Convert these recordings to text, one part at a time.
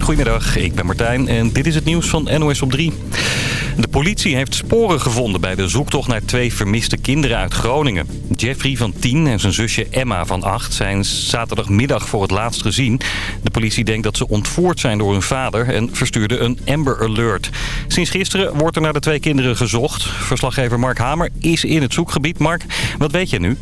Goedemiddag, ik ben Martijn en dit is het nieuws van NOS op 3. De politie heeft sporen gevonden bij de zoektocht naar twee vermiste kinderen uit Groningen. Jeffrey van 10 en zijn zusje Emma van 8 zijn zaterdagmiddag voor het laatst gezien. De politie denkt dat ze ontvoerd zijn door hun vader en verstuurde een Amber Alert. Sinds gisteren wordt er naar de twee kinderen gezocht. Verslaggever Mark Hamer is in het zoekgebied. Mark, wat weet je nu?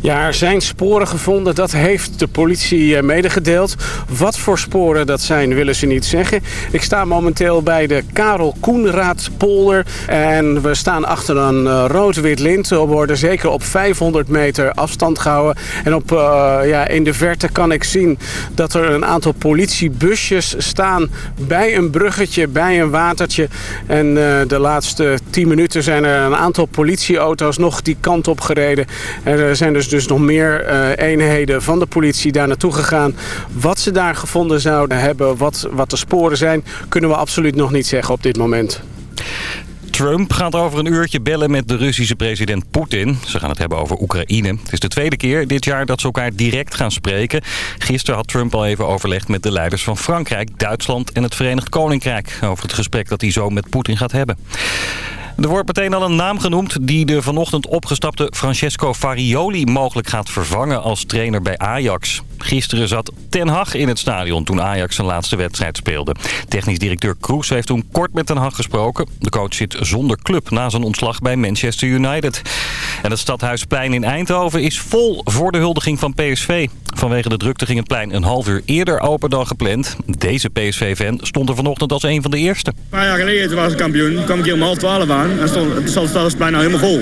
Ja, er zijn sporen gevonden. Dat heeft de politie eh, medegedeeld. Wat voor sporen dat zijn, willen ze niet zeggen. Ik sta momenteel bij de Karel Koenraadpolder. En we staan achter een uh, rood-wit lint. We worden zeker op 500 meter afstand gehouden. En op, uh, ja, in de verte kan ik zien dat er een aantal politiebusjes staan... bij een bruggetje, bij een watertje. En de laatste 10 minuten zijn er een aantal politieauto's nog die kant op gereden. Er zijn dus dus nog meer uh, eenheden van de politie daar naartoe gegaan. Wat ze daar gevonden zouden hebben, wat, wat de sporen zijn... kunnen we absoluut nog niet zeggen op dit moment. Trump gaat over een uurtje bellen met de Russische president Poetin. Ze gaan het hebben over Oekraïne. Het is de tweede keer dit jaar dat ze elkaar direct gaan spreken. Gisteren had Trump al even overlegd met de leiders van Frankrijk, Duitsland en het Verenigd Koninkrijk... over het gesprek dat hij zo met Poetin gaat hebben. Er wordt meteen al een naam genoemd die de vanochtend opgestapte Francesco Farioli mogelijk gaat vervangen als trainer bij Ajax. Gisteren zat Ten Hag in het stadion toen Ajax zijn laatste wedstrijd speelde. Technisch directeur Kroes heeft toen kort met Ten Hag gesproken. De coach zit zonder club na zijn ontslag bij Manchester United. En het Stadhuisplein in Eindhoven is vol voor de huldiging van PSV. Vanwege de drukte ging het plein een half uur eerder open dan gepland. Deze PSV-fan stond er vanochtend als een van de eerste. Een paar jaar geleden was ik kampioen. kwam ik hier om half twaalf aan. En stond het Stadhuisplein nou helemaal vol.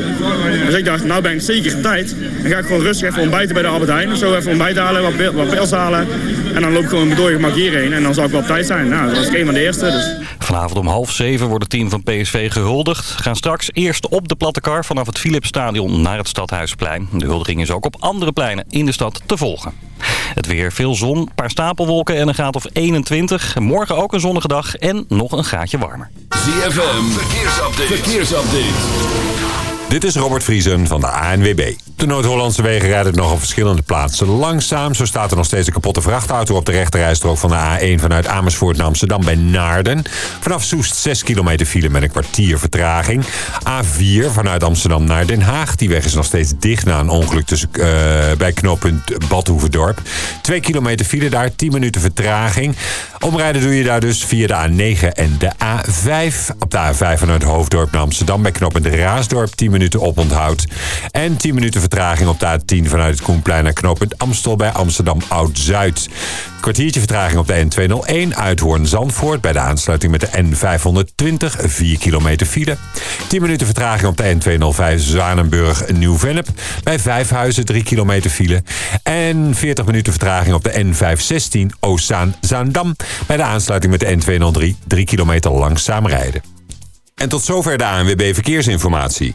Dus ik dacht, nou ben ik zeker tijd. Dan ga ik gewoon rustig even ontbijten bij de Albert Heijn. Zo even ontbijt halen, wat wat pils halen. En dan loop ik gewoon door gemak hierheen. En dan zal ik wel op tijd zijn. Nou, dat was ik een van de eerste. Dus. Vanavond om half zeven wordt het team van PSV gehuldigd. Gaan straks eerst op de platte kar vanaf het Philipsstadion naar het Stadhuisplein. De huldiging is ook op andere pleinen in de stad te volgen. Het weer, veel zon, paar stapelwolken en een graad of 21. Morgen ook een zonnige dag en nog een graadje warmer. ZFM, verkeersupdate. verkeersupdate. Dit is Robert Vriesen van de ANWB. De Noord-Hollandse wegen rijden nog op verschillende plaatsen langzaam. Zo staat er nog steeds een kapotte vrachtauto op de rechterrijstrook van de A1 vanuit Amersfoort naar Amsterdam bij Naarden. Vanaf Soest 6 kilometer file met een kwartier vertraging. A4 vanuit Amsterdam naar Den Haag. Die weg is nog steeds dicht na een ongeluk tussen, uh, bij knooppunt Badhoevedorp. 2 kilometer file daar, 10 minuten vertraging. Omrijden doe je daar dus via de A9 en de A5. Op de A5 vanuit Hoofddorp naar Amsterdam bij knooppunt Raasdorp 10 minuten oponthoud. En 10 minuten vertraging op de A10 vanuit het Koenplein naar knooppunt Amstel bij Amsterdam Oud-Zuid. Kwartiertje vertraging op de N201 Uithoorn-Zandvoort bij de aansluiting met de N520, 4 kilometer file. 10 minuten vertraging op de N205 Zwanenburg-Nieuw-Vennep bij Vijfhuizen, 3 kilometer file. En 40 minuten vertraging op de N516 Oostzaan-Zaandam bij de aansluiting met de N203, 3 kilometer langzaam rijden. En tot zover de ANWB Verkeersinformatie.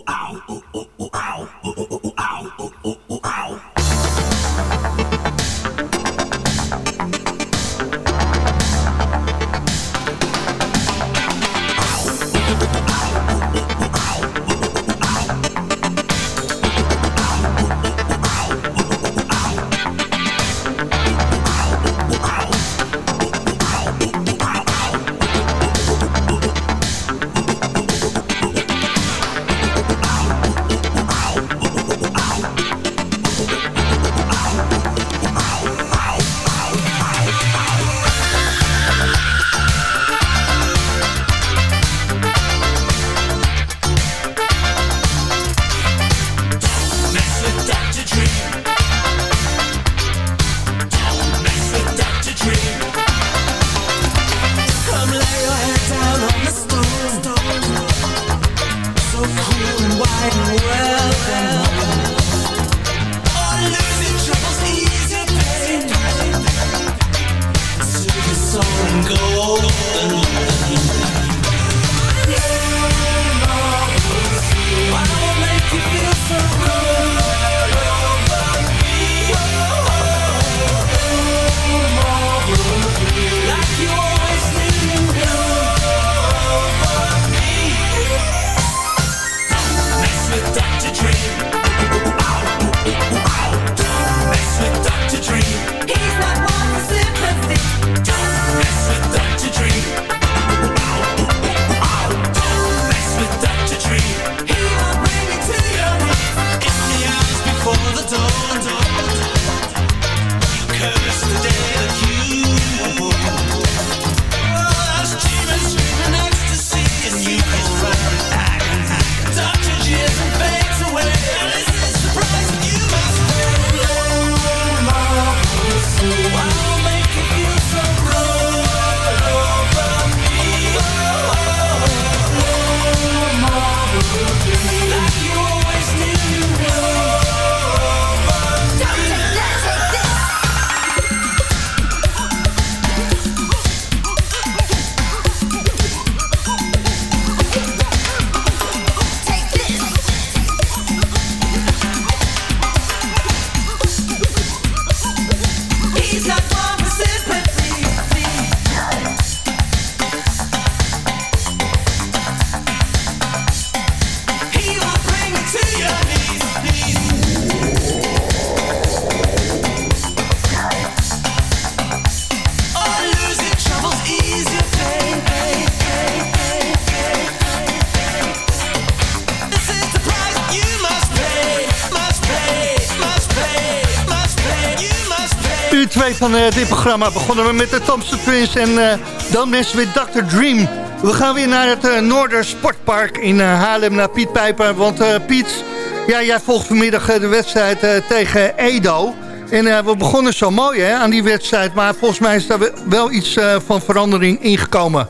Van uh, dit programma begonnen we met de Thompson Twins en uh, dan mensen met Dr. Dream. We gaan weer naar het uh, Noorder Sportpark in Haarlem naar Piet Pijper. Want Piet, ja, jij volgt vanmiddag de wedstrijd tegen Edo. En we begonnen zo mooi hè, aan die wedstrijd. Maar volgens mij is daar wel iets van verandering ingekomen.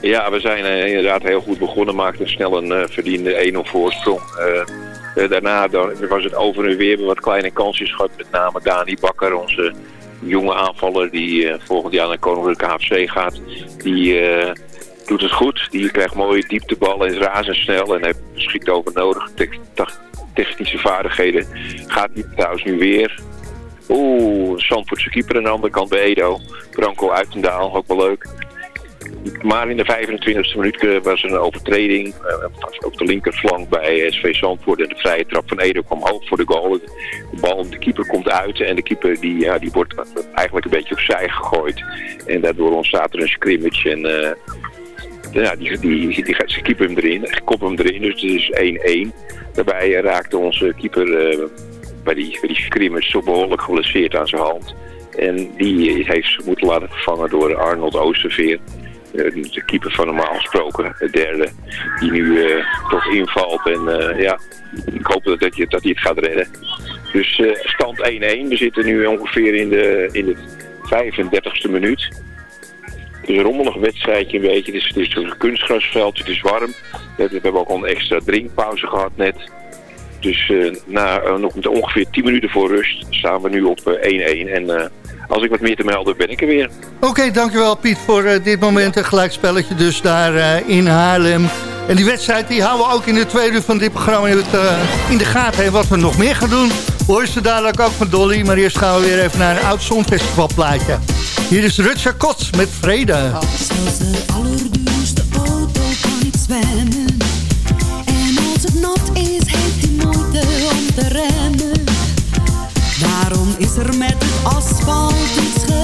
Ja, we zijn inderdaad heel goed begonnen. Maakten snel een verdiende 1-0 voorsprong. daarna was het over en weer wat kleine kansjes gehad. Met name Dani Bakker, onze jonge aanvaller die uh, volgend jaar naar Koninklijke HFC gaat, die uh, doet het goed. Die krijgt mooie diepteballen, is razendsnel en heeft beschikt over nodige te technische vaardigheden. Gaat hij trouwens nu weer. Oeh, Zandvoortse keeper aan de andere kant bij Edo. Branko Uitendaal, ook wel leuk. Maar in de 25e minuut eh, was er een overtreding uh, op de linkerflank bij SV Zandvoort. En de vrije trap van Edo kwam hoog voor de goal. De bal, de keeper komt uit en de keeper die, ja, die wordt eigenlijk een beetje opzij gegooid. En daardoor ontstaat er een scrimmage en... Uh, ja, die, die, die, ze keeper hem erin, koppen hem erin, dus het is 1-1. Daarbij raakte onze keeper bij die, bij die scrimmage zo behoorlijk geblesseerd aan zijn hand. En die heeft moeten laten vervangen door Arnold Oosterveer. Eh, de keeper van normaal gesproken, de derde, die nu eh, toch invalt. En eh, ja, ik hoop dat, dat, dat hij het gaat redden. Dus stand 1-1. We zitten nu ongeveer in de, in de 35ste minuut. Het is een rommelig wedstrijdje een beetje. Het is, het is een kunstgrasveld, het is warm. We hebben ook al een extra drinkpauze gehad net. Dus na nog ongeveer 10 minuten voor rust staan we nu op 1-1. en als ik wat meer te melden ben ik er weer. Oké, dankjewel Piet voor uh, dit moment. Een gelijkspelletje dus daar uh, in Haarlem. En die wedstrijd die houden we ook in de tweede uur van dit programma in, het, uh, in de gaten. En wat we nog meer gaan doen, hoor je ze dadelijk ook van Dolly. Maar eerst gaan we weer even naar een oud zonfestivalplaatje. Hier is Rutger Kots met Vrede. Als de allerduurste auto kan niet zwemmen. Is er met het asfalt iets gedaan,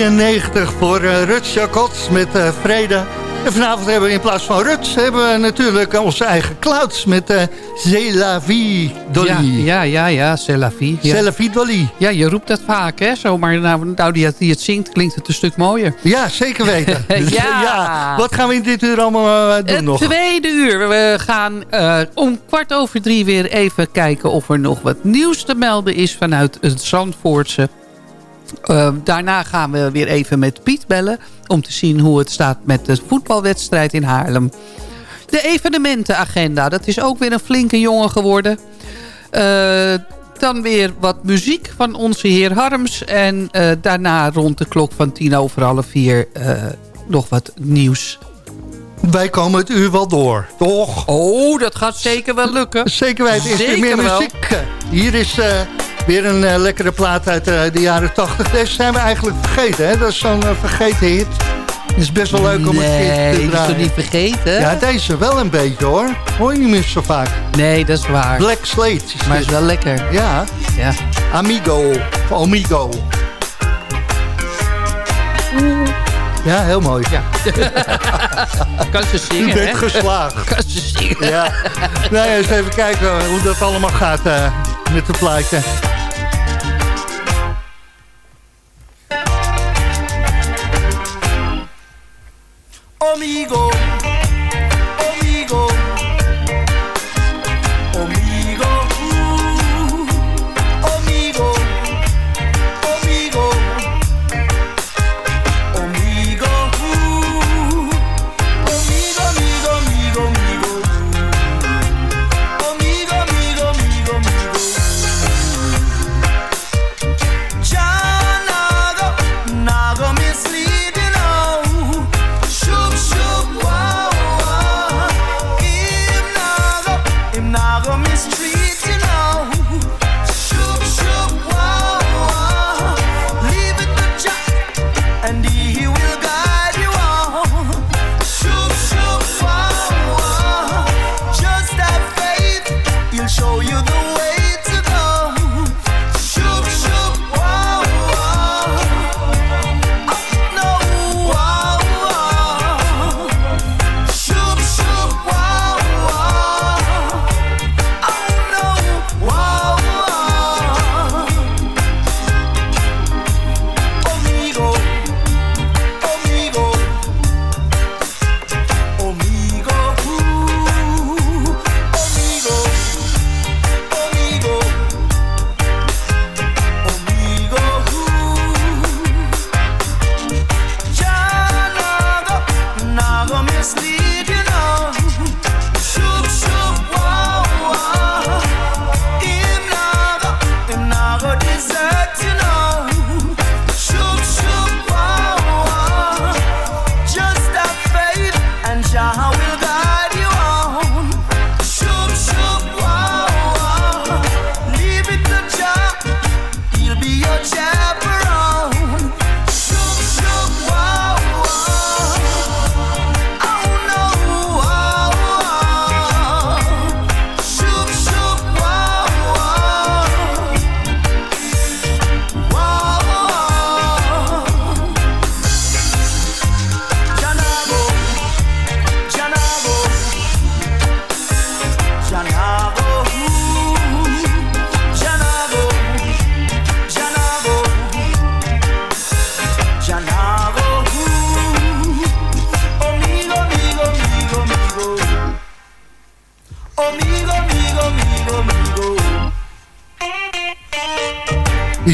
1993 voor uh, Rut Jacot met uh, Vrede. En vanavond hebben we in plaats van Rut... hebben we natuurlijk onze eigen Clouds met uh, C'est la vie, Dolly. Ja, ja, ja, ja C'est la vie. Ja. C'est la vie, Dolly. Ja, je roept dat vaak, hè? Zo, maar nou, nou die, die het zingt, klinkt het een stuk mooier. Ja, zeker weten. ja. ja. Wat gaan we in dit uur allemaal uh, doen het nog? Tweede uur. We gaan uh, om kwart over drie weer even kijken... of er nog wat nieuws te melden is vanuit het Zandvoortse... Uh, daarna gaan we weer even met Piet bellen... om te zien hoe het staat met de voetbalwedstrijd in Haarlem. De evenementenagenda, dat is ook weer een flinke jongen geworden. Uh, dan weer wat muziek van onze heer Harms. En uh, daarna rond de klok van tien over half vier nog wat nieuws. Wij komen het uur wel door, toch? Oh, dat gaat zeker wel lukken. Zeker weten. Is er Zeker meer wel. muziek? Hier is... Weer een uh, lekkere plaat uit uh, de jaren 80. Deze zijn we eigenlijk vergeten, hè? Dat is zo'n uh, vergeten hit. Het is best wel leuk om nee, het te draaien. Nee, is toch niet vergeten? Ja, deze wel een beetje, hoor. Hoor je niet meer zo vaak. Nee, dat is waar. Black Slate. Is maar het is wel lekker. Ja. ja. Amigo. Amigo. Ja, heel mooi. Ja. kan ze zingen, U bent geslaagd. kan ze zingen. Ja. Nou ja, eens even kijken hoe dat allemaal gaat uh, met de plaatje.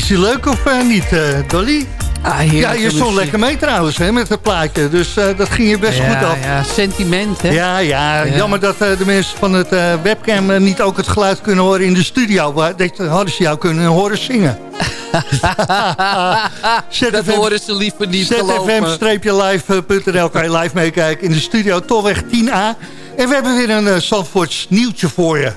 Is die leuk of uh, niet, uh, Dolly? Ah, ja, je stond lekker mee trouwens hè, met het plaatje. Dus uh, dat ging je best ja, goed af. Ja, sentiment hè? Ja, ja, ja. jammer dat de mensen van het webcam niet ook het geluid kunnen horen in de studio. Dat hadden ze jou kunnen horen zingen. dat horen ze liever niet ZFM-live.nl kan je live meekijken in de studio Tolweg 10A. En we hebben weer een uh, Zandvoorts nieuwtje voor je.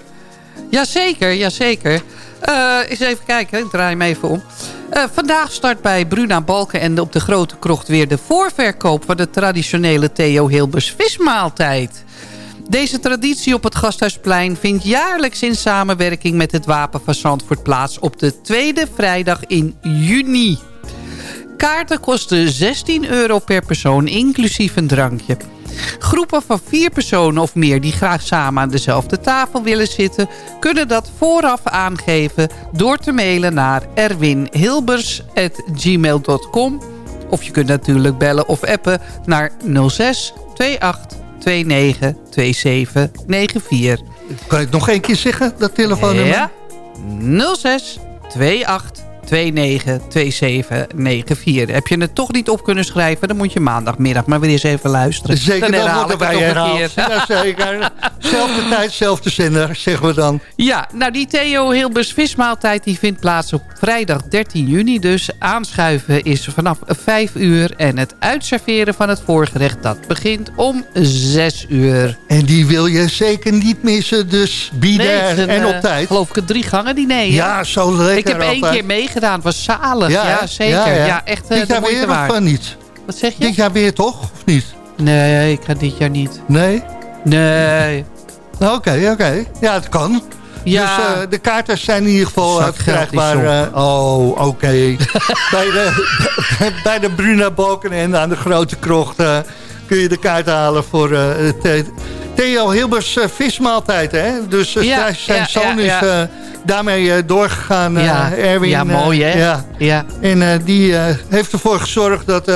Jazeker, jazeker. Uh, eens even kijken, ik draai hem even om. Eh, vandaag start bij Bruna Balken en op de Grote Krocht weer de voorverkoop van de traditionele Theo Hilbers vismaaltijd. Deze traditie op het Gasthuisplein vindt jaarlijks in samenwerking met het Wapen van Zandvoort plaats op de tweede vrijdag in juni. Kaarten kosten 16 euro per persoon, inclusief een drankje. Groepen van vier personen of meer die graag samen aan dezelfde tafel willen zitten... kunnen dat vooraf aangeven door te mailen naar erwinhilbers.gmail.com. Of je kunt natuurlijk bellen of appen naar 06 28 29 27 94. Kan ik nog één keer zeggen, dat telefoonnummer? Ja, 06 28 29 27 94. Heb je het toch niet op kunnen schrijven... dan moet je maandagmiddag maar weer eens even luisteren. Zeker, dan herhaal worden wij herhaald. Ja, zeker. Zelfde tijd, zelfde zender, zeggen we dan. Ja, nou die Theo Hilbers vismaaltijd die vindt plaats op vrijdag 13 juni. Dus aanschuiven is vanaf 5 uur. En het uitserveren van het voorgerecht dat begint om 6 uur. En die wil je zeker niet missen, dus bieden Nee, en op eh, tijd. geloof ik een drie gangen diner. Ja, zo lekker Ik heb één altijd. keer meegedaan, het was zalig. Ja, zeker. Ja, echt eh, Dit jaar weer of eh, niet? Wat zeg je? Dit jaar weer toch, of niet? Nee, ik ga dit jaar niet. Nee? Nee. Oké, oké. Ja, het kan. Ja. Dus eh, de kaarten zijn in ieder geval uh, eh, oh, oké. bij, de, bij de Bruna Balken en aan de Grote Krocht kun je de kaart halen voor The- Theo Hilbers eh, vismaaltijd. Hè? Dus eh, Ja, zijn zoon is eh, daarmee doorgegaan. Erwin. Ja, mooi, hè? ja. Ja. En die heeft ervoor gezorgd dat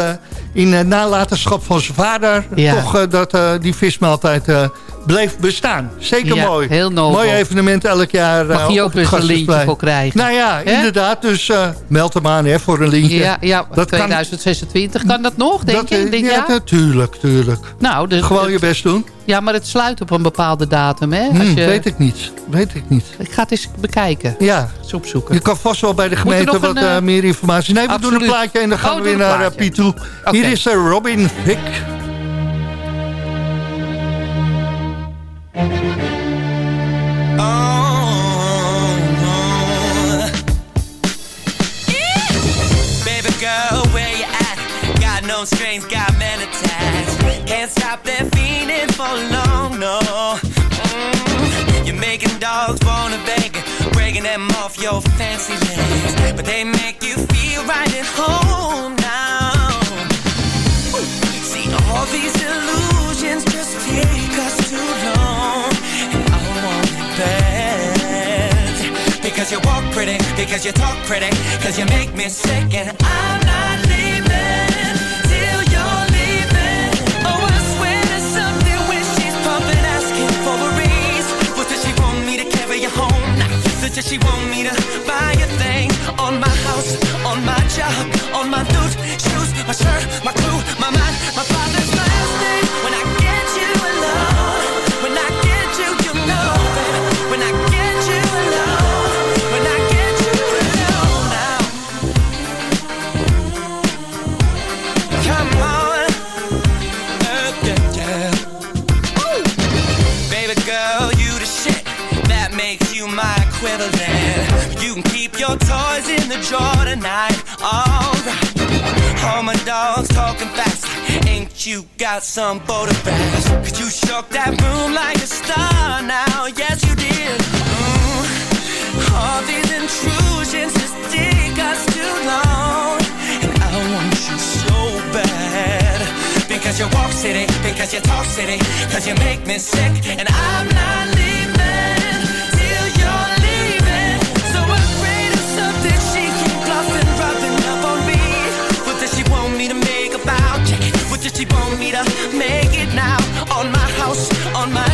in nalatenschap van zijn vader... Toch dat die vismaaltijd bleef bestaan. Zeker Ja, mooi. heel nobel. Mooi evenement elk jaar eh, Mag je ook eens een lintje voor krijgen. Nou ja, inderdaad. Dus eh, meld hem aan hè, voor een lintje. Ja, ja Dat kan- 2026 kan, dat nog, denk Dat, je, eh, dit ja, jaar? natuurlijk, tuurlijk. Nou, dus, Gewoon je best doen. Ja, maar het sluit op een bepaalde datum, hè? Als je, Weet ik niet. Weet ik niet. Ik ga het eens bekijken. Ja, Eens opzoeken. je kan vast wel bij de gemeente wat een, eh, eh, meer informatie. Nee, we doen een plaatje en dan gaan Oh, we doe weer naar eh. Piet toe. Hier is eh, Robin Vick. Strings, got no strength got many tags. Can't stop for long, no. Mm, You're making dogs wanna beg, breaking them off your fancy legs. But they make you feel right at home now. See, all these illusions you walk pretty, because you talk pretty, because you make me sick. And I'm not leaving till you're leaving. Oh, I swear there's something when she's pumping, asking for a raise. What does she want me to carry you home? So does she want me to buy a thing on my house, on my job, on my boots, shoes, my shirt, my crew, my mind, You got some photographs? Could you shook that room like a star now? Yes, you did. Mm. All these intrusions just take us too long. And I want you so bad. Because you walk city, because you talk city, because you make me sick. And I'm not leaving make it now? On my house, on my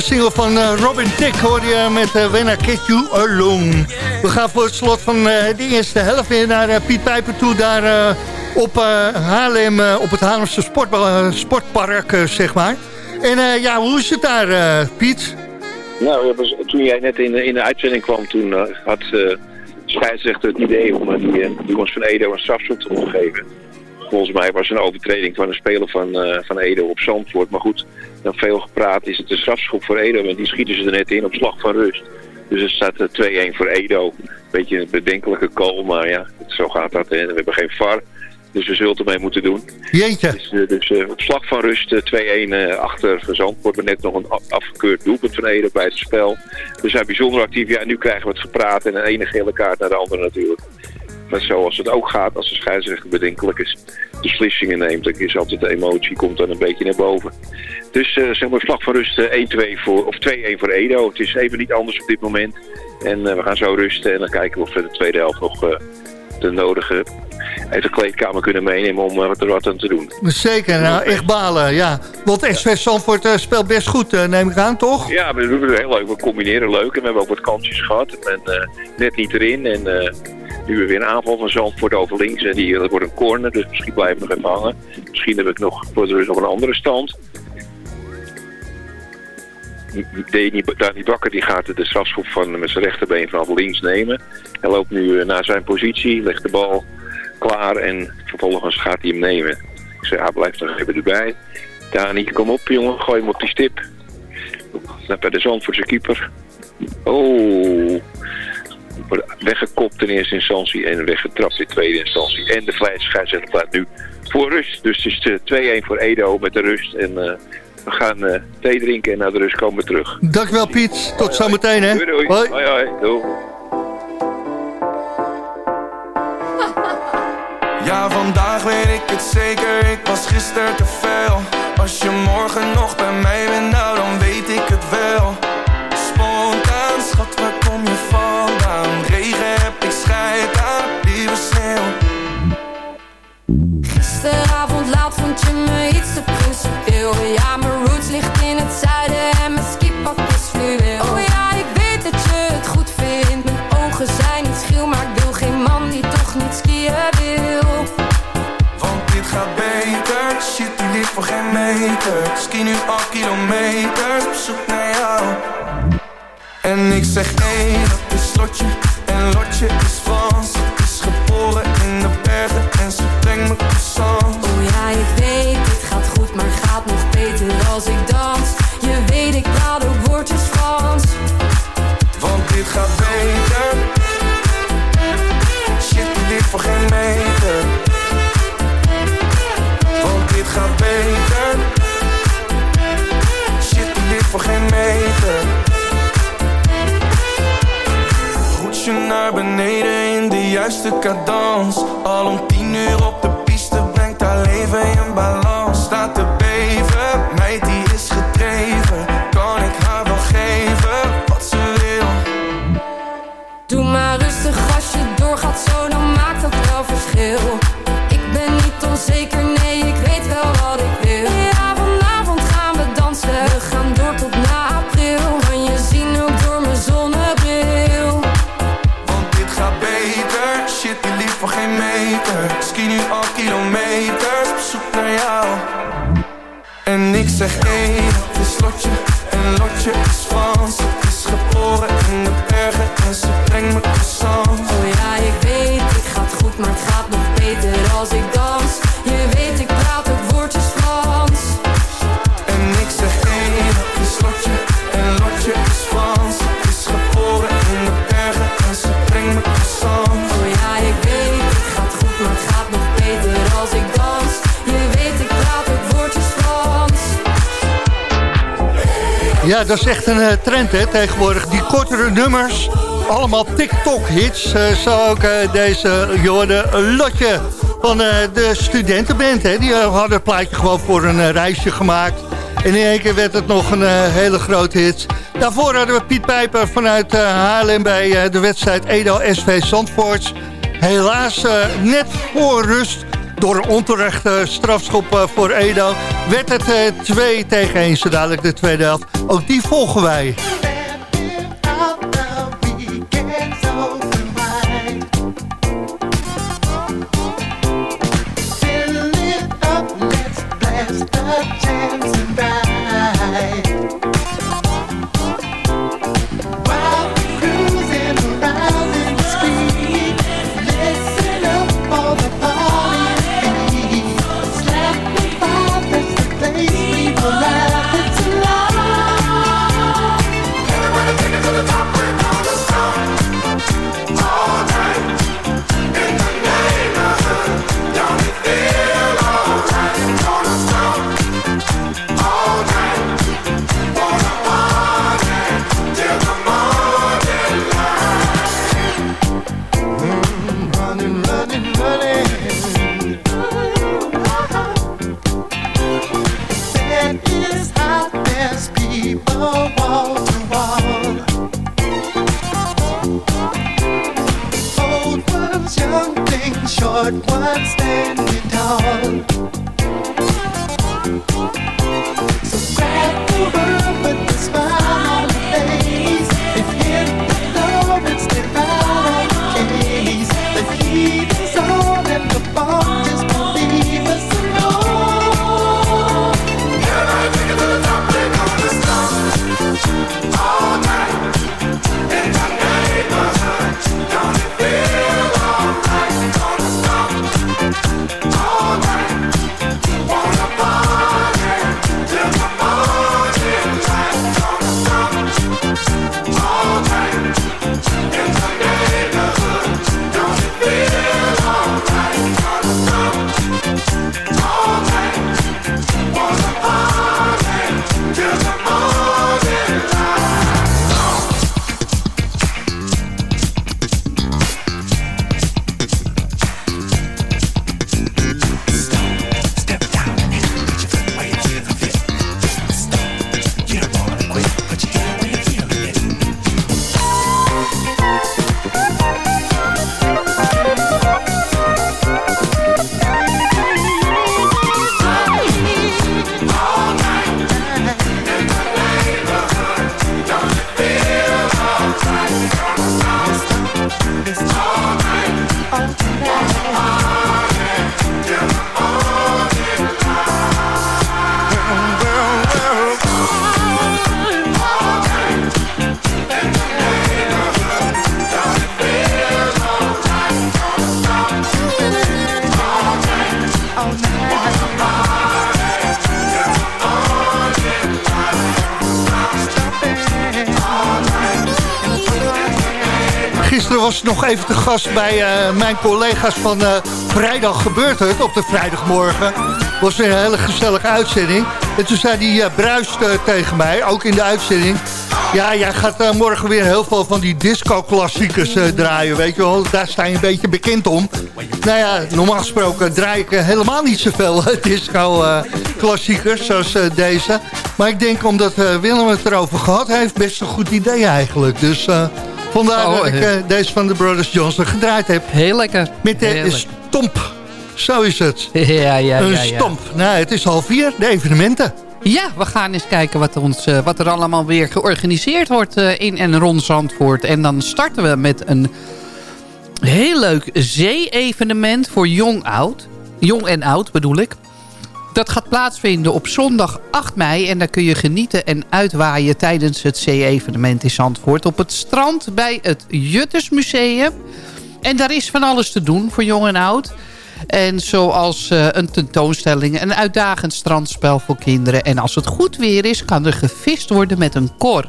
Single van eh, Robin Thicke hoor je met eh, When I Get You Alone. We gaan voor het slot van eh, de eerste helft weer naar Piet Pijper toe. Daar op Haarlem, op het Haarlemse sport, sportpark, zeg maar. En ja, hoe is het daar, Piet? Nou, toen jij net in, de- in de uitzending kwam, toen had de scheidsrechter het idee om die, die jongens van Edo een strafschop te geven. Volgens mij was een overtreding van een speler van, van Edo op Zandvoort. Maar goed, dan veel gepraat is het een strafschop voor Edo. En die schieten ze er net in op slag van rust. Dus er staat eh, 2-1 voor Edo. Beetje een bedenkelijke call, maar ja, zo gaat dat. En we hebben geen VAR. Dus we zullen het ermee moeten doen. Jeetje. Dus, eh, dus eh, op slag van rust eh, 2-1 eh, achter Zandvoort. We net nog een afgekeurd doelpunt van Ede bij het spel. We zijn bijzonder actief. Ja, nu krijgen we het gepraat en een ene gele kaart naar de andere natuurlijk. Maar zoals het ook gaat als de scheidsrechter bedenkelijke beslissingen neemt, dan is altijd de emotie komt dan een beetje naar boven. Dus eh, zeg maar slag van rust eh, 1-2 voor, of 2-1 voor Edo. Het is even niet anders op dit moment. En eh, we gaan zo rusten en dan kijken of we de tweede helft nog eh, de nodige uit de kleedkamer kunnen meenemen om eh, wat er wat aan te doen. Zeker, nou echt balen, ja. Want SV Zandvoort eh, speelt best goed, eh, neem ik aan, toch? Ja, we doen het heel leuk. We combineren leuk. En we hebben ook wat kansjes gehad. En eh, net niet erin. En nu weer een aanval van Zandvoort over links. En die, dat wordt een corner. Dus misschien blijven we nog even hangen. Misschien heb ik nog voor de rust nog een andere stand. Danny, Danny Bakker die gaat de strafschop van met zijn rechterbeen vanaf links nemen. Hij loopt nu eh, naar zijn positie, legt de bal klaar en vervolgens gaat hij hem nemen. Ik zeg, hij blijft nog even erbij. Dani, kom op jongen, gooi hem op die stip. Net bij de Zandvoortse keeper. Oh. Weggekopt in eerste instantie en weggetrapt in tweede instantie. En de scheidsrechter staat nu voor rust. Dus het is eh, 2-1 voor Edo met de rust. En eh, we gaan eh, thee drinken en na de rust komen we terug. Dankjewel, Piet. Tot zometeen, hè. Doei doei. Hoi. Hoi hoi. Doei. Ja, vandaag weet ik het zeker, ik was gisteren te veel Als je morgen nog bij mij bent, nou dan weet ik het wel voor geen meter. Ski nu al kilometers, op zoek naar jou. En ik zeg nee, dat is Lotje. En Lotje is Frans. Ze is geboren in de bergen En ze brengt me croissants Oh ja, ik weet, het gaat goed, maar gaat nog beter als ik dans. Je weet, ik praat ook woordjes Frans. Want dit gaat beter. Shit ligt voor geen meter juiste cadans. Al om tien uur op de piste brengt haar leven in balans. Staat te Zeg hey, het is Lotje? En Lotje Ja, dat is echt een eh, trend hè, tegenwoordig. Die kortere nummers allemaal TikTok-hits. Eh, zo ook eh, deze Jorde Lotje van de studentenband. Hè. Die hadden het plaatje gewoon voor een reisje gemaakt. En in één keer werd het nog een hele grote hit. Daarvoor hadden we Piet Pijper vanuit Haarlem bij de wedstrijd Edo SV Zandvoort. Helaas net voor rust door een onterechte strafschop eh, voor Edo... werd het eh, 2 tegen 1, zo dadelijk de tweede helft. Ook die volgen wij. Gisteren was nog even te gast bij eh, mijn collega's van eh, Vrijdag Gebeurt Het op de vrijdagmorgen. was een hele gezellige uitzending. En toen zei die uh, bruist tegen mij, ook in de uitzending... Ja, jij gaat morgen weer heel veel van die disco-klassiekers draaien, weet je wel. Daar sta je een beetje bekend om. Nou ja, normaal gesproken draai ik helemaal niet zoveel disco-klassiekers zoals deze. Maar ik denk omdat Willem het erover gehad heeft, best een goed idee eigenlijk. Dus vandaar Oh, dat ik eh. deze van de Brothers Johnson gedraaid heb. Heel lekker. Met de Heerlijk. stomp. Zo is het. Ja, ja, een ja, ja. stomp. Nou, het is half vier, de evenementen. Ja, we gaan eens kijken wat, ons, eh, wat er allemaal weer georganiseerd wordt eh, in en rond Zandvoort. En dan starten we met een heel leuk zee-evenement voor jong, oud. jong en oud bedoel ik. Dat gaat plaatsvinden op zondag 8 mei. En daar kun je genieten en uitwaaien tijdens het zee-evenement in Zandvoort. Op het strand bij het Juttersmuseum. En daar is van alles te doen voor jong en oud. En zoals eh, een tentoonstelling, een uitdagend strandspel voor kinderen. En als het goed weer is, kan er gevist worden met een kor.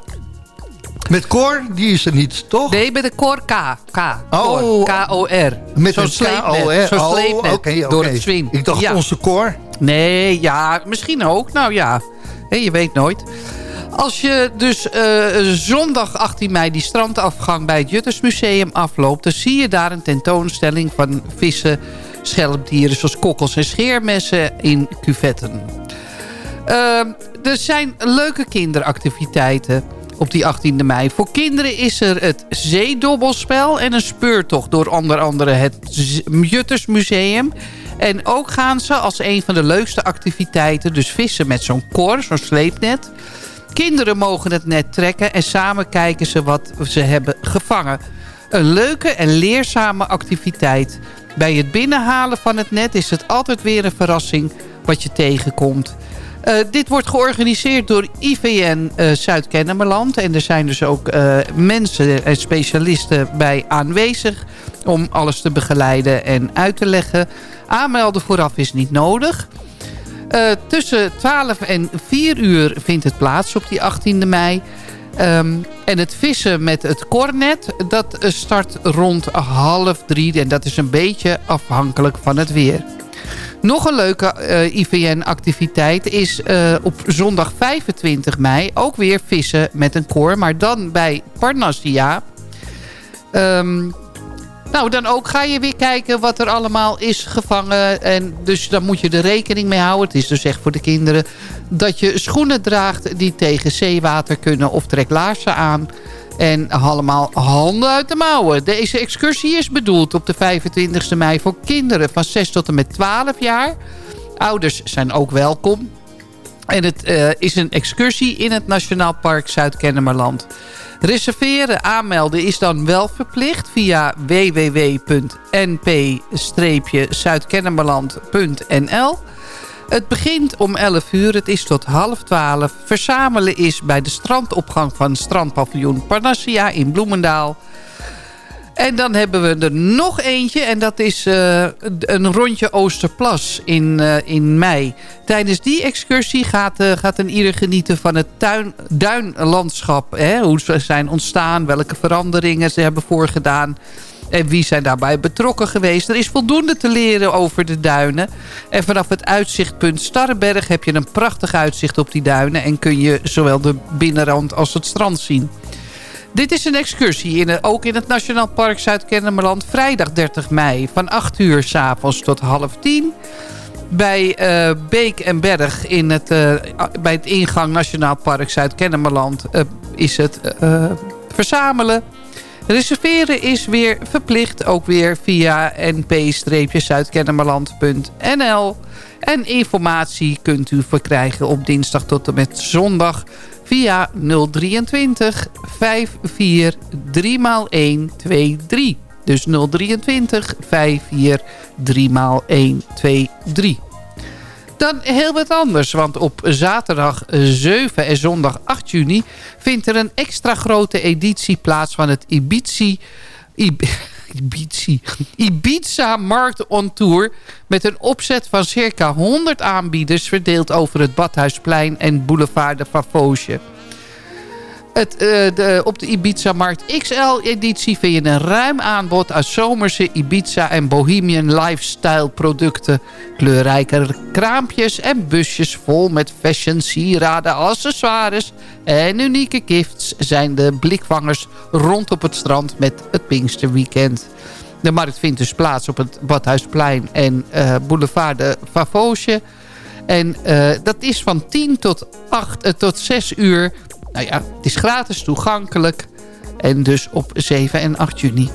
Met Cor, die is er niet, toch? Nee, met een kor K. K. Oh. K-O-R. Met Zo'n een sleepnet. K-O-R. Zo'n Oh, sleepnet oké. door het zwin. Ik dacht onze Cor. Nee, ja, misschien ook. Nou ja, je weet nooit. Als je dus eh, zondag 18 mei die strandafgang bij het Juttersmuseum afloopt... dan zie je daar een tentoonstelling van vissen, schelpdieren... zoals kokkels en scheermessen in cuvetten. Uh, er zijn leuke kinderactiviteiten op die 18e mei. Voor kinderen is er het zeedobbelspel en een speurtocht... door onder andere het Juttersmuseum... En ook gaan ze als een van de leukste activiteiten... dus vissen met zo'n kor, zo'n sleepnet... Kinderen mogen het net trekken en samen kijken ze wat ze hebben gevangen. Een leuke en leerzame activiteit. Bij het binnenhalen van het net is het altijd weer een verrassing wat je tegenkomt. Uh, dit wordt georganiseerd door IVN uh, Zuid-Kennemerland. En er zijn dus ook uh, mensen en specialisten bij aanwezig... om alles te begeleiden en uit te leggen. Aanmelden vooraf is niet nodig. Tussen 12 en 4 uur vindt het plaats op die 18e mei. Um, en het vissen met het kornet, dat start rond half drie. En dat is een beetje afhankelijk van het weer. Nog een leuke uh, IVN-activiteit is uh, op zondag 25 mei ook weer vissen met een koor. Maar dan bij Parnassia. Um, nou, dan ook ga je weer kijken wat er allemaal is gevangen. En dus dan moet je er rekening mee houden. Het is dus echt voor de kinderen dat je schoenen draagt die tegen zeewater kunnen. Of trek laarzen aan. En allemaal handen uit de mouwen. Deze excursie is bedoeld op de 25e mei voor kinderen van 6 tot en met 12 jaar. Ouders zijn ook welkom. En het uh, is een excursie in het Nationaal Park Zuid-Kennemerland. Reserveren, aanmelden is dan wel verplicht via www.np-zuidkennemerland.nl. Het begint om 11 uur, het is tot half 12. Verzamelen is bij de strandopgang van strandpaviljoen Parnassia in Bloemendaal. En dan hebben we er nog eentje. En dat is uh, een rondje Oosterplas in, uh, in mei. Tijdens die excursie gaat, uh, gaat een ieder genieten van het tuin, duinlandschap. Hè? Hoe ze zijn ontstaan, welke veranderingen ze hebben voorgedaan. En wie zijn daarbij betrokken geweest. Er is voldoende te leren over de duinen. En vanaf het uitzichtpunt Starrenberg heb je een prachtig uitzicht op die duinen. En kun je zowel de binnenrand als het strand zien. Dit is een excursie, in, ook in het Nationaal Park Zuid-Kennemerland. Vrijdag 30 mei van 8 uur s'avonds tot half 10. Bij uh, Beek en Berg in het, uh, bij het ingang Nationaal Park Zuid-Kennemerland uh, is het verzamelen. Reserveren is weer verplicht, ook weer via np-zuidkennemerland.nl. En informatie kunt u verkrijgen op dinsdag tot en met zondag via 023 54 3 x 1 23. Dus 023 54 3 x 1 23. Dan heel wat anders, want op zaterdag 7 en zondag 8 juni... vindt er een extra grote editie plaats van het Ibiza... Ibiza, Ibiza Markt on Tour... met een opzet van circa 100 aanbieders... verdeeld over het Badhuisplein en Boulevard de Favosje. Het, uh, de, op de Ibiza-markt XL-editie vind je een ruim aanbod... aan zomerse Ibiza en Bohemian lifestyle producten. Kleurrijke kraampjes en busjes vol met fashion, sieraden, accessoires... en unieke gifts zijn de blikvangers rond op het strand met het Pinksterweekend. De markt vindt dus plaats op het Badhuisplein en uh, Boulevard de Favosje... En uh, dat is van 10 tot, 8, uh, tot 6 uur nou ja, het is gratis toegankelijk. En dus op 7 en 8 juni.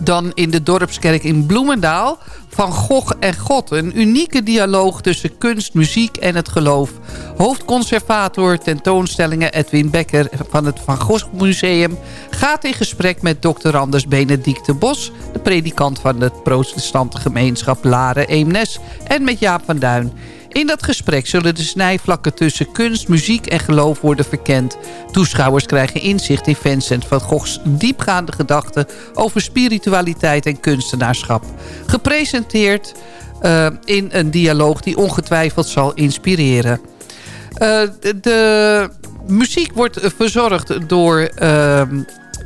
Dan in de Dorpskerk in Bloemendaal. Van Gogh en God. Een unieke dialoog tussen kunst, muziek en het geloof. Hoofdconservator tentoonstellingen Edwin Becker van het Van Gogh Museum... gaat in gesprek met Dr. Anders Benedicte Bos... de predikant van de protestante gemeenschap Laren Eemnes... en met Jaap van Duin... In dat gesprek zullen de snijvlakken tussen kunst, muziek en geloof worden verkend. Toeschouwers krijgen inzicht in Vincent van Goghs diepgaande gedachten... over spiritualiteit en kunstenaarschap. Gepresenteerd uh, in een dialoog die ongetwijfeld zal inspireren. Uh, de, muziek wordt verzorgd door uh,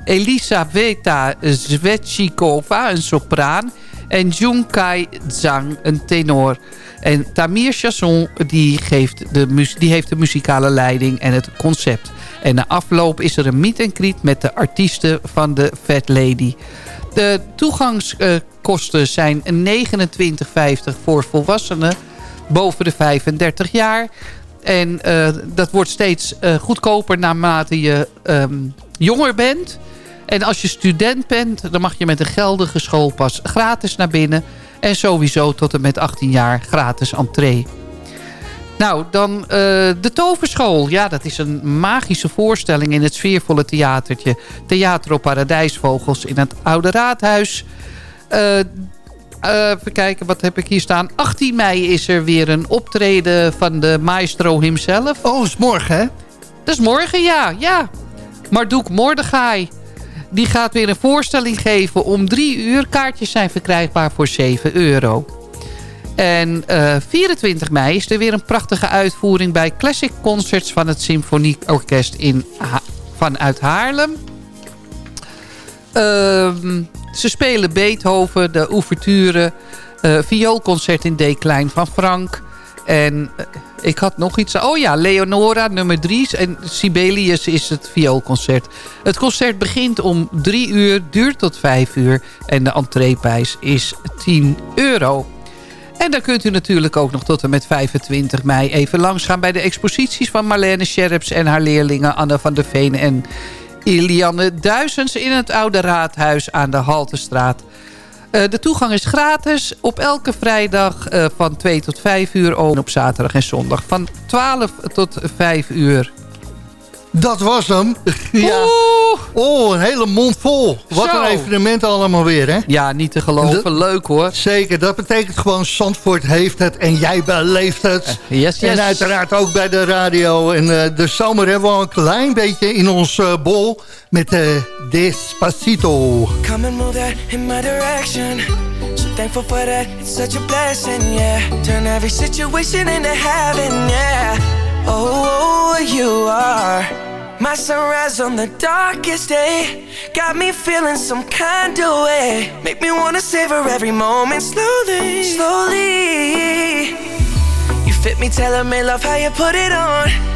Elisaveta Zwetchikova, een sopraan... En Jung Kai Zhang, een tenor. En Tamir Chasson, die, geeft de, die heeft de muzikale leiding en het concept. En na afloop is er een meet and greet met de artiesten van de Fat Lady. De toegangskosten zijn 29,50 voor volwassenen boven de 35 jaar. En eh, dat wordt steeds eh, goedkoper naarmate je ehm, jonger bent. En als je student bent, dan mag je met een geldige schoolpas gratis naar binnen. En sowieso tot en met 18 jaar gratis entree. Nou, dan eh, de toverschool. Ja, dat is een magische voorstelling in het sfeervolle theatertje. Theater op Paradijsvogels in het Oude Raadhuis. Eh, even kijken, wat heb ik hier staan? 18 mei is er weer een optreden van de maestro himself. Oh, is morgen, hè? Dat is morgen, ja. ja. Marduk Mordechai. Die gaat weer een voorstelling geven om drie uur. Kaartjes zijn verkrijgbaar voor 7 euro. En eh, 24 mei is er weer een prachtige uitvoering... bij Classic Concerts van het Symfonieorkest in vanuit Haarlem. Ehm, ze spelen Beethoven, de ouverture... eh vioolconcert in D klein van Frank... En eh, ik had nog iets. Oh ja, Leonora nummer 3. En Sibelius is het vioolconcert. Het concert begint om 3 uur, duurt tot 5 uur. En de entreeprijs is 10 euro. En dan kunt u natuurlijk ook nog tot en met 25 mei even langsgaan... bij de exposities van Marlene Scherps en haar leerlingen Anne van der Veen en Ilianne Duizends... in het Oude Raadhuis aan de Haltestraat. Eh, de toegang is gratis op elke vrijdag eh, van 2 tot 5 uur. En op zaterdag en zondag van 12 tot 5 uur. Dat was hem. ja. Oh, een hele mond vol. Wat Zo. een evenement allemaal weer, hè? Ja, niet te geloven. Leuk hoor. Zeker, dat betekent gewoon Zandvoort heeft het en jij beleeft het. Yes, yes. En uiteraard ook bij de radio. En eh, de zomer hebben we al een klein beetje in ons eh, bol met eh Despacito. Come and move that in my direction. So thankful for that, it's such a blessing, yeah. Turn every situation into heaven, yeah. Oh, you are my sunrise on the darkest day. Got me feeling some kind of way. Make me wanna savor every moment slowly, slowly. You fit me, tailor me, love how you put it on.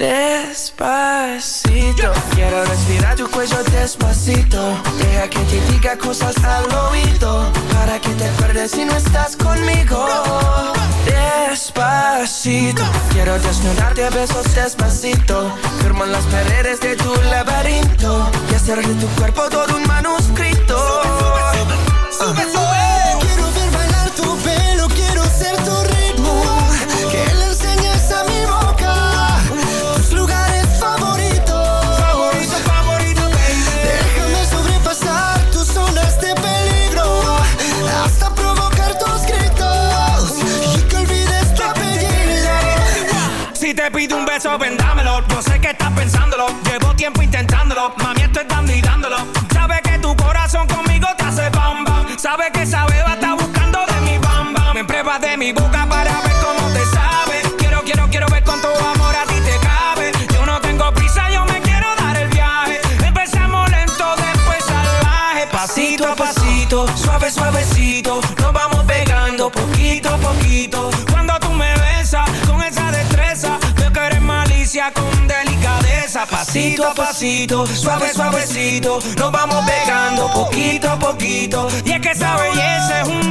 Despacito, quiero respirar tu cuello despacito. Deja que te diga cosas al oído. Para que te acuerdes si no estás conmigo. Despacito, quiero desnudarte a besos despacito. Firmo las paredes de tu laberinto. Y hacer de tu cuerpo todo un manuscrito. Sube, sube. Quiero beso, vendámelo. Yo sé que estás pensándolo. Llevo tiempo Pasito a pasito, suave, suavecito. Nos vamos pegando poquito a poquito. Y es que esa belleza es un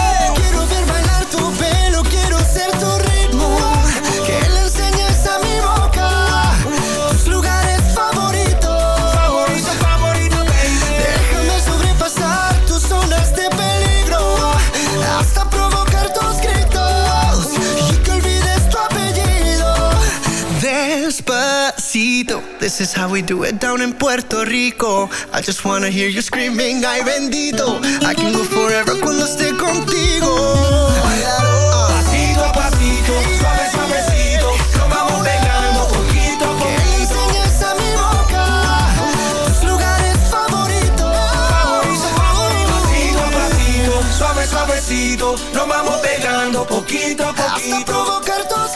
this is how we do it down in Puerto Rico. I just wanna hear you screaming, ay bendito. I can go forever cuando esté contigo. Pasito a pasito, suave, suavecito, nos vamos pegando poquito a Que poquito. enseñes a mi boca tus lugares favoritos. Pasito a pasito, suave, suavecito, nos vamos pegando poquito a Hasta poquito. provocar tus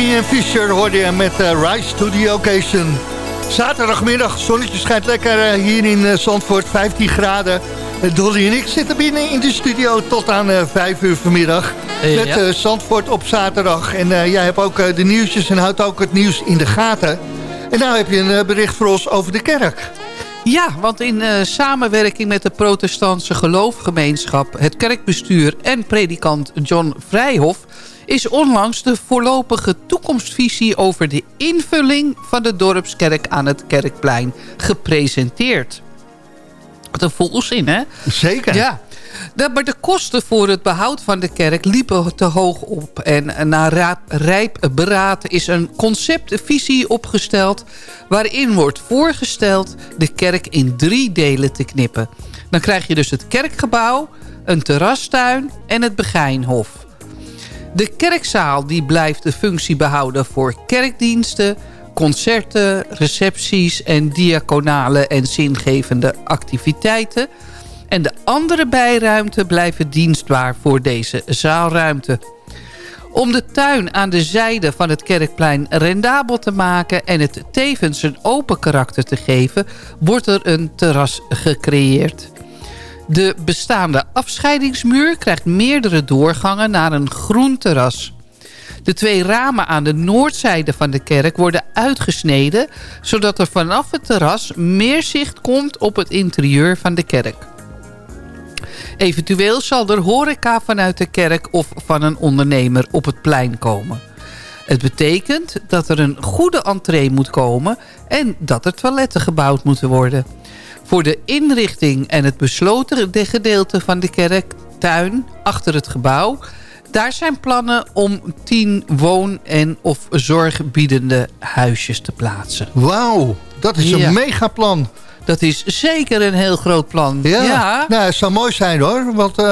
Climby en Fisher hoorde je met eh, Rise to the Occasion. Zaterdagmiddag, zonnetje schijnt lekker eh, hier in eh, Zandvoort, 15 graden. Dolly en ik zitten binnen in de studio tot aan eh 5 uur vanmiddag. Met ja. Zandvoort op zaterdag. En jij hebt ook de nieuwsjes en houdt ook het nieuws in de gaten. En nou heb je een bericht voor ons over de kerk. Ja, want in samenwerking met de protestantse geloofgemeenschap... het kerkbestuur en predikant John Vrijhof... is onlangs de voorlopige toekomstvisie over de invulling... van de dorpskerk aan het Kerkplein gepresenteerd. Wat een volzin, hè? Zeker. Ja. Maar de kosten voor het behoud van de kerk liepen te hoog op. En na rijp beraad is een conceptvisie opgesteld... waarin wordt voorgesteld de kerk in drie delen te knippen. Dan krijg je dus het kerkgebouw, een terrastuin en het begijnhof. De kerkzaal die blijft de functie behouden voor kerkdiensten concerten, recepties en diaconale en zingevende activiteiten. En de andere bijruimte blijven dienstbaar voor deze zaalruimte. Om de tuin aan de zijde van het kerkplein rendabel te maken... en het tevens een open karakter te geven... wordt er een terras gecreëerd. De bestaande afscheidingsmuur krijgt meerdere doorgangen naar een groen terras. De twee ramen aan de noordzijde van de kerk worden uitgesneden... zodat er vanaf het terras meer zicht komt op het interieur van de kerk. Eventueel zal er horeca vanuit de kerk of van een ondernemer op het plein komen. Het betekent dat er een goede entree moet komen en dat er toiletten gebouwd moeten worden. Voor de inrichting en het besloten gedeelte van de kerk, tuin, achter het gebouw... daar zijn plannen om tien woon- en of zorgbiedende huisjes te plaatsen. Wauw, dat is Ja. een megaplan. Dat is zeker een heel groot plan. Ja, Ja. Nou, het zou mooi zijn hoor. Want eh,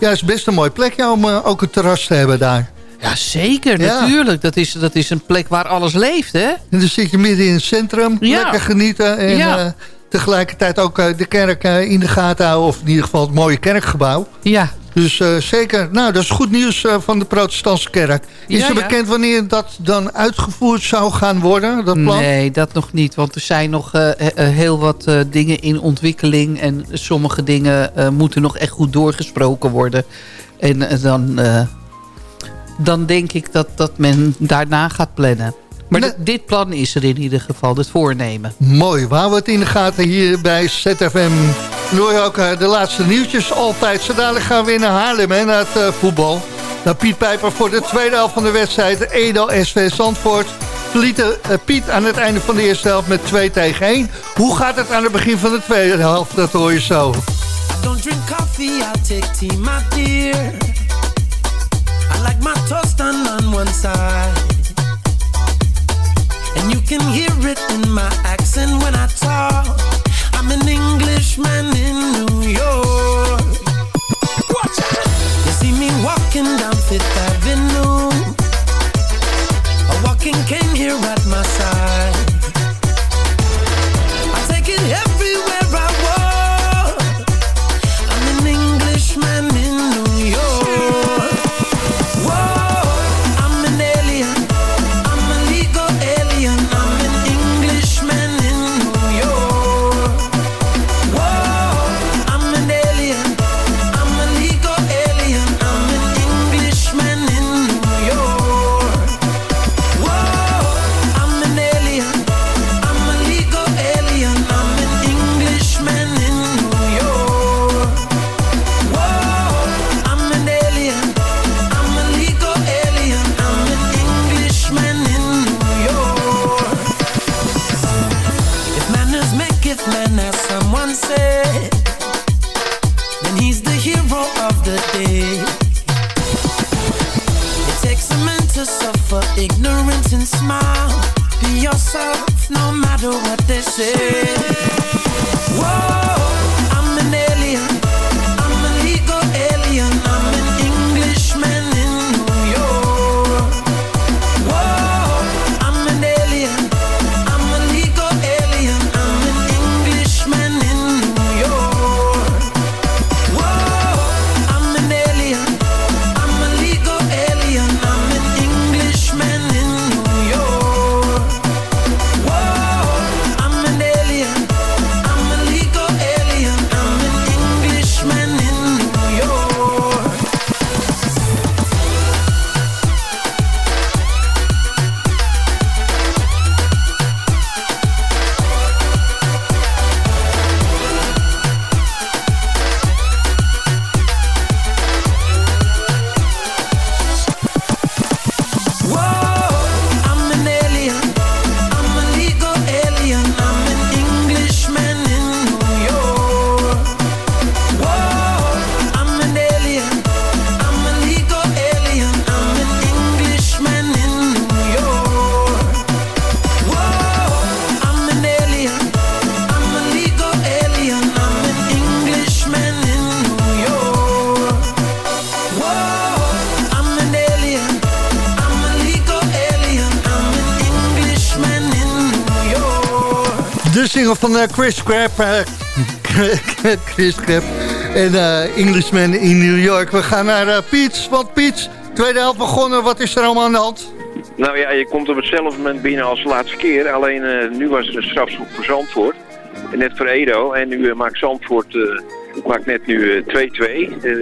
ja, het is best een mooi plekje om eh, ook een terras te hebben daar. Ja, zeker, Ja. natuurlijk. Dat is, dat is een plek waar alles leeft, hè? En dan zit je midden in het centrum, Ja. lekker genieten. En Ja. eh, tegelijkertijd ook eh, de kerk eh, in de gaten houden. Of in ieder geval het mooie kerkgebouw. Ja. Dus eh, zeker, nou dat is goed nieuws van de protestantse kerk. Is Ja, er ja. bekend wanneer dat dan uitgevoerd zou gaan worden, dat plan? Nee, dat nog niet. Want er zijn nog heel wat dingen in ontwikkeling. En sommige dingen moeten nog echt goed doorgesproken worden. En dan, dan denk ik dat, dat men daarna gaat plannen. Maar dit- dit plan is er in ieder geval, het voornemen. Mooi, waar we het in de gaten hier bij ZFM. Je ook eh, de laatste nieuwtjes altijd. Zo dadelijk gaan we weer naar Haarlem, hè, naar het eh, voetbal. Naar Piet Pijper voor de tweede helft van de wedstrijd. Edo SV Zandvoort. Verlieten eh, Piet aan het einde van de eerste helft met 2 tegen 1. Hoe gaat het aan het begin van de tweede helft? Dat hoor je zo. I don't drink coffee, I take tea, my dear. I like my toast on one side. And you can hear it in my accent when I talk. I'm an Englishman in New York. Watch out! You see me walking down Fifth Avenue. A walking cane here at my side. Single van eh, Chris Crabb. eh, Chris Crabb en eh, Englishman in New York. We gaan naar Piets. Want Piets, tweede helft begonnen. Wat is er allemaal aan de hand? Nou ja, je komt op hetzelfde moment binnen als de laatste keer. Alleen nu was het een strafschop voor Zandvoort. Net voor Edo. En nu maakt Zandvoort maakt net nu eh, 2-2. Eh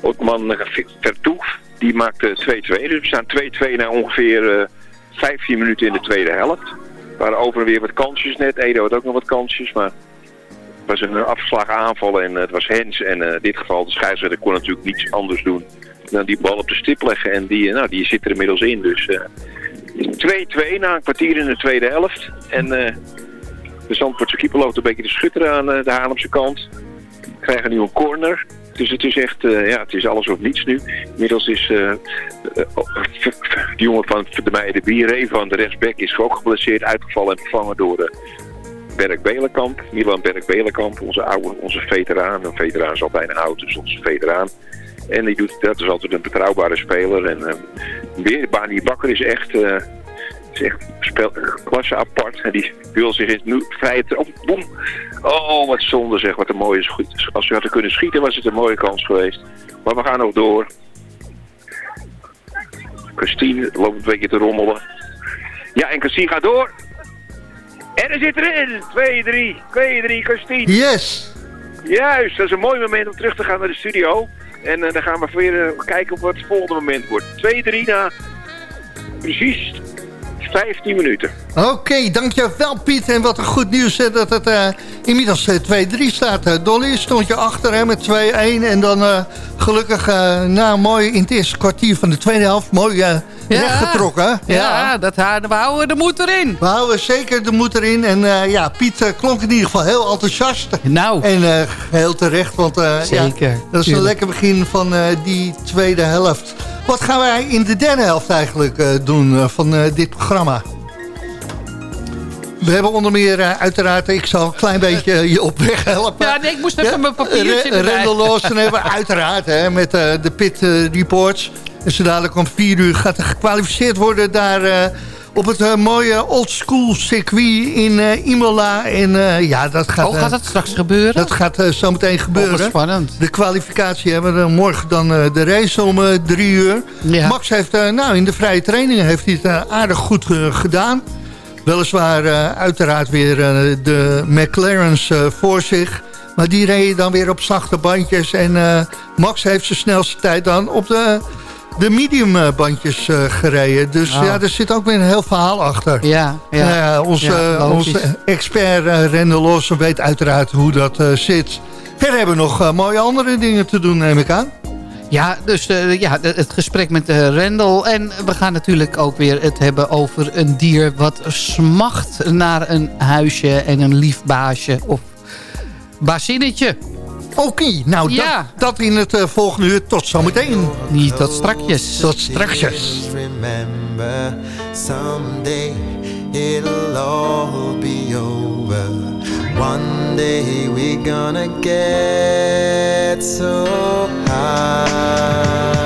Otman Vertoef, die maakt eh, 2-2. Dus we staan 2-2 na ongeveer eh 15 minuten in de tweede helft. Waren over en weer wat kansjes net. Edo had ook nog wat kansjes, maar... Het was een afgeslagen aanval en eh, het was Hens. En eh, in dit geval, de scheidsrechter kon natuurlijk niets anders doen dan die bal op de stip leggen. En die, eh, nou, die zit er inmiddels in. Dus eh, 2-2 na een kwartier in de tweede helft. En de Zandvoortse keeper loopt een beetje te schutteren aan de Haarlemse kant. Krijgen nu een corner. Dus het is echt, eh, ja, het is alles of niets nu. Inmiddels is eh, eh, de jongen van de Meijer de Bier, van de rechtsback, is ook geblesseerd, uitgevallen en vervangen door eh, Berk Belenkamp. Milan Berk Belenkamp, onze oude, onze veteraan. Een veteraan is al bijna oud, dus onze veteraan. En die doet, dat is altijd een betrouwbare speler. En uh, Bani Bakker is echt, is echt klasse apart. En die wil zich in nu vrije trap. Boem! Oh, wat zonde zeg, wat een mooie schiet. Als we hadden kunnen schieten was het een mooie kans geweest. Maar we gaan nog door. Christine loopt een beetje te rommelen. Ja, en Christine gaat door. En er zit erin. 2-3. 2-3, Christine. Yes. Juist, dat is een mooi moment om terug te gaan naar de studio. En eh, dan gaan we weer eh, kijken op wat het volgende moment wordt. 2-3 na precies 15 minuten. Oké, dankjewel Piet. En wat een goed nieuws dat het eh, inmiddels eh, 2-3 staat. Eh, Dolly stond je achter hè, met 2-1. En dan eh, gelukkig eh, na mooi in het eerste kwartier van de tweede helft... mooi eh weggetrokken. Ja, dat, we houden de moed erin. We houden zeker de moed erin. En eh, ja, Piet eh, klonk in ieder geval heel enthousiast. Nou. En eh, heel terecht, want Zeker, ja, dat is een lekker begin van die tweede helft. Wat gaan wij in de derde helft eigenlijk doen van dit programma? We hebben onder meer uiteraard, ik zal een klein beetje je op weg helpen. Ja, nee, ik moest even mijn papiertje Re-. Randall Lawson hebben uiteraard hè, met de pit reports. En zo dadelijk om vier uur gaat er gekwalificeerd worden daar eh, op het eh, mooie old school circuit in eh, Imola. En ja, dat gaat... Oh, gaat dat straks gebeuren? dat gaat zo meteen gebeuren. Oh, spannend. De kwalificatie hebben we morgen dan de race om drie uur. Ja. Max heeft nou, in de vrije trainingen heeft hij het aardig goed gedaan. Weliswaar uiteraard weer de McLaren's voor zich. Maar die reden dan weer op zachte bandjes. En Max heeft zijn snelste tijd dan op de, de medium eh, bandjes eh, gereden. Dus Oh. ja, er zit ook weer een heel verhaal achter. Ja, ja. Nou onze, Ja, logisch. onze expert uh, Randall Lawson weet uiteraard hoe dat eh, zit. Verder hebben we nog eh, mooie andere dingen te doen, neem ik aan. Ja, dus eh, ja, het gesprek met uh, Rendel. En we gaan natuurlijk ook weer het hebben over een dier... wat smacht naar een huisje en een lief baasje of bazinnetje. Oké, nou Ja. dat, dat in het eh, volgende uur. Tot zometeen. Niet tot strakjes. Tot strakjes. remember someday it'll all be over. One day we're gonna get so high.